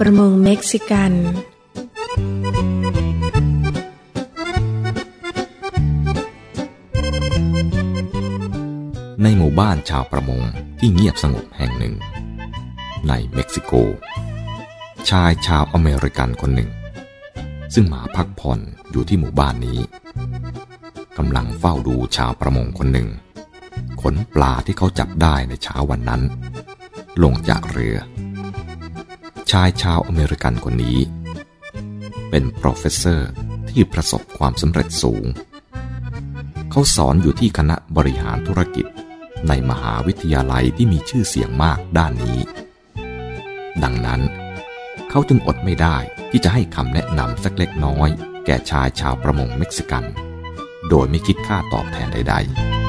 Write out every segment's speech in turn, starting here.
ประมงเม็กซิกัน ในหมู่บ้านชาวประมงที่เงียบสงบแห่งหนึ่ง ในเม็กซิโก ชายชาวอเมริกันคนหนึ่ง ซึ่งมาพักผ่อนอยู่ที่หมู่บ้านนี้กำลังเฝ้าดูชาวประมงคนหนึ่ง ขนปลาที่เขาจับได้ในเช้าวันนั้น ลงจากเรือ ชายชาวอเมริกันคนนี้ เป็น professor ที่ประสบความสำเร็จสูง เขาสอนอยู่ที่คณะบริหารธุรกิจในมหาวิทยาลัยที่มีชื่อเสียงมากด้านนี้ ดังนั้น เขาจึงอดไม่ได้ที่จะให้คำแนะนำสักเล็กน้อย แก่ชายชาวประมงเม็กซิกัน โดยไม่คิดค่าตอบแทนใด ๆ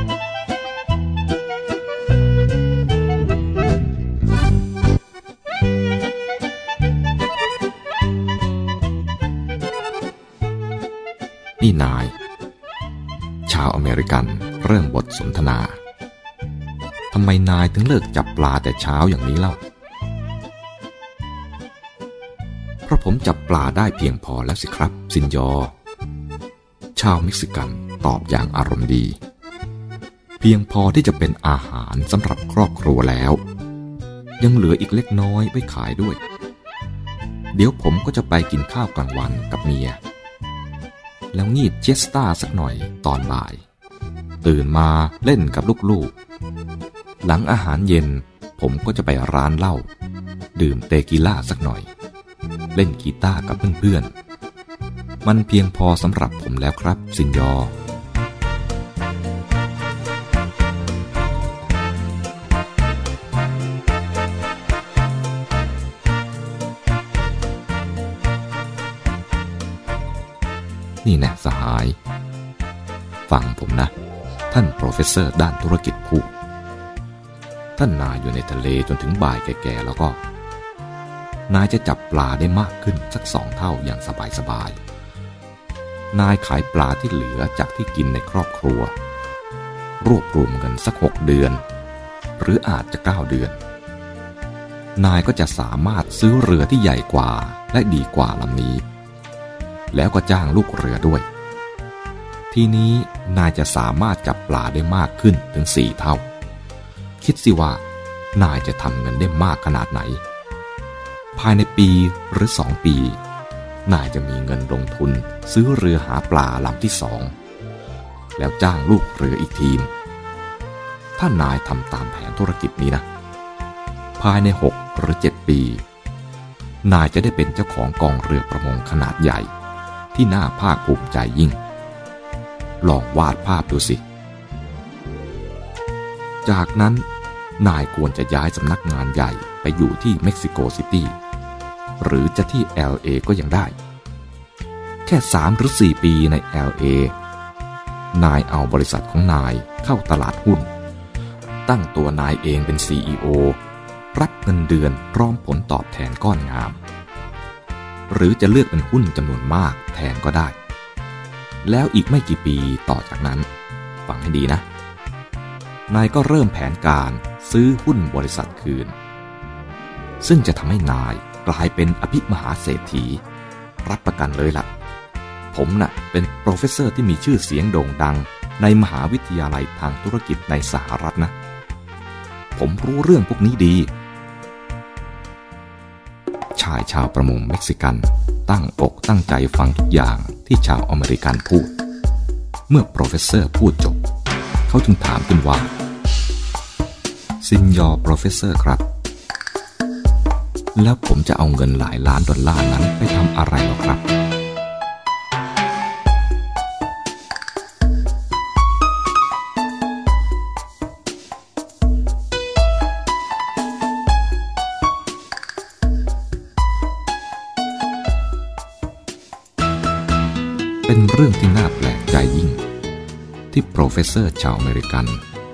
นาย ชาวอเมริกันเริ่มบทสนทนาทำไมนายถึงเลิกจับปลาแต่เช้าอย่างนี้เล่า เพราะผมจับปลาได้เพียงพอแล้วสิครับ Señor ชาวเม็กซิกันตอบอย่างอารมณ์ดี เพียงพอที่จะเป็นอาหารสำหรับครอบครัวแล้ว ยังเหลืออีกเล็กน้อยไว้ขายด้วย เดี๋ยวผมก็จะไปกินข้าวกลางวันกับเมีย แล้วงีบเจสตาสักหน่อยตอนบ่าย ตื่นมาเล่นกับลูกๆ หลังอาหารเย็นผมก็จะไปร้านเหล้าดื่มเตกิล่าสักหน่อย เล่นกีตาร์กับเพื่อนๆ มันเพียงพอสำหรับผมแล้วครับ สินยอ นี่แน่สหาย ฟังผมนะ ท่านโปรเฟสเซอร์ด้านธุรกิจพูดท่านนายอยู่ในทะเลจนถึงบ่ายแก่ๆแล้วก็ นายจะจับปลาได้มากขึ้นสักสองเท่าอย่างสบายๆ นายขายปลาที่เหลือจากที่กินในครอบครัว รวบรวมเงินสักหกเดือน หรืออาจจะเก้าเดือน นายก็จะสามารถซื้อเรือที่ใหญ่กว่าและดีกว่าลำนี้ แล้วก็จ้างลูกเรือด้วย ทีนี้นายจะสามารถจับปลาได้มากขึ้นถึงสี่เท่า คิดสิว่า นายจะทำเงินได้มากขนาดไหน ภายในปีหรือสองปี นายจะมีเงินลงทุนซื้อเรือหาปลาลำที่สอง แล้วจ้างลูกเรืออีกทีม ถ้านายทำตามแผนธุรกิจนี้นะ ภายในหกหรือเจ็ดปี นายจะได้เป็นเจ้าของกองเรือประมงขนาดใหญ่ ที่น่าภาคภูมิใจยิ่ง ลองวาดภาพดูสิ จากนั้นนายควรจะย้ายสำนักงานใหญ่ไปอยู่ที่เม็กซิโกซิตี้ หรือจะที่ LA ก็ยังได้ แค่สามหรือสี่ปีใน LA นายเอาบริษัทของนายเข้าตลาดหุ้น ตั้งตัวนายเองเป็น CEO รับเงินเดือนพร้อมผลตอบแทนก้อนงาม หรือจะเลือกเป็นหุ้นจำนวนมากแทนก็ได้ แล้วอีกไม่กี่ปีต่อจากนั้น ฟังให้ดีนะ นายก็เริ่มแผนการซื้อหุ้นบริษัทคืน ซึ่งจะทำให้นายกลายเป็นอภิมหาเศรษฐี รับประกันเลยละ่ะ ผมน่ะเป็น professor ที่มีชื่อเสียงโด่งดังในมหาวิทยาลัยทางธุรกิจในสหรัฐนะ ผมรู้เรื่องพวกนี้ดี ชายชาวประมงเม็กซิกัน ตั้งอกตั้งใจฟังทุกอย่างที่ชาวอเมริกันพูด เมื่อ professor พูดจบ เขาจึงถามขึ้นว่า Señor professor ครับ แล้วผมจะเอาเงินหลายล้านดอลลาร์นั้นไปทำอะไรหรอครับ เป็นเรื่องที่น่าแปลกใจยิ่ง ที่ professor ชาวอเมริกัน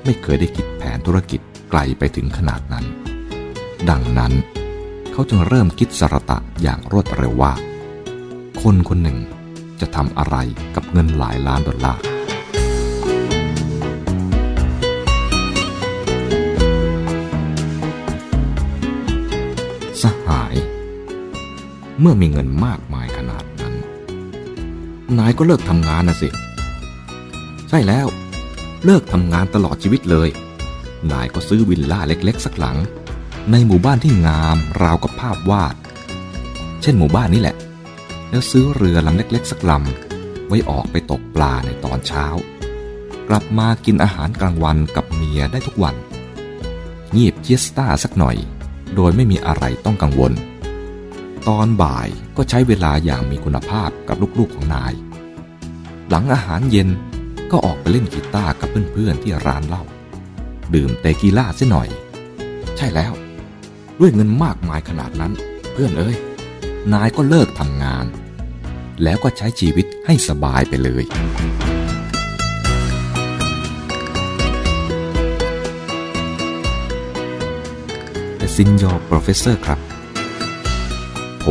ไม่เคยได้คิดแผนธุรกิจไกลไปถึงขนาดนั้น ดังนั้น เขาจึงเริ่มคิดสรตะอย่างรวดเร็วว่า คนคนหนึ่งจะทำอะไรกับเงินหลายล้านดอลลาร์สหาย เมื่อมีเงินมากมาย นายก็เลิกทำงานนะสิ ใช่แล้ว เลิกทำงานตลอดชีวิตเลย นายก็ซื้อวิลล่าเล็กๆ สักหลัง ในหมู่บ้านที่งามราวกับภาพวาด เช่นหมู่บ้านนี้แหละ แล้วซื้อเรือลำเล็กๆ สักลำไว้ออกไปตกปลาในตอนเช้า กลับมากินอาหารกลางวันกับเมียได้ทุกวันเงียบเจียสตาสักหน่อย โดยไม่มีอะไรต้องกังวล ตอนบ่ายก็ใช้เวลาอย่างมีคุณภาพกับลูกๆของนาย หลังอาหารเย็นก็ออกไปเล่นกีตาร์กับเพื่อนๆที่ร้านเหล้าดื่มเตกีล่าเสียหน่อย ใช่แล้ว ด้วยเงินมากมายขนาดนั้น เพื่อนเอ้ยนายก็เลิกทำงาน แล้วก็ใช้ชีวิตให้สบายไปเลยแต่ Señor professor ครับ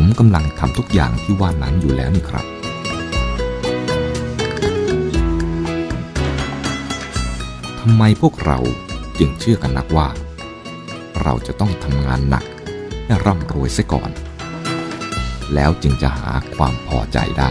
ผมกำลังทำทุกอย่างที่ว่านั้นอยู่แล้วนี่ครับ ทำไมพวกเราจึงเชื่อกันนักว่า เราจะต้องทำงานหนักให้ร่ำรวยซะก่อน แล้วจึงจะหาความพอใจได้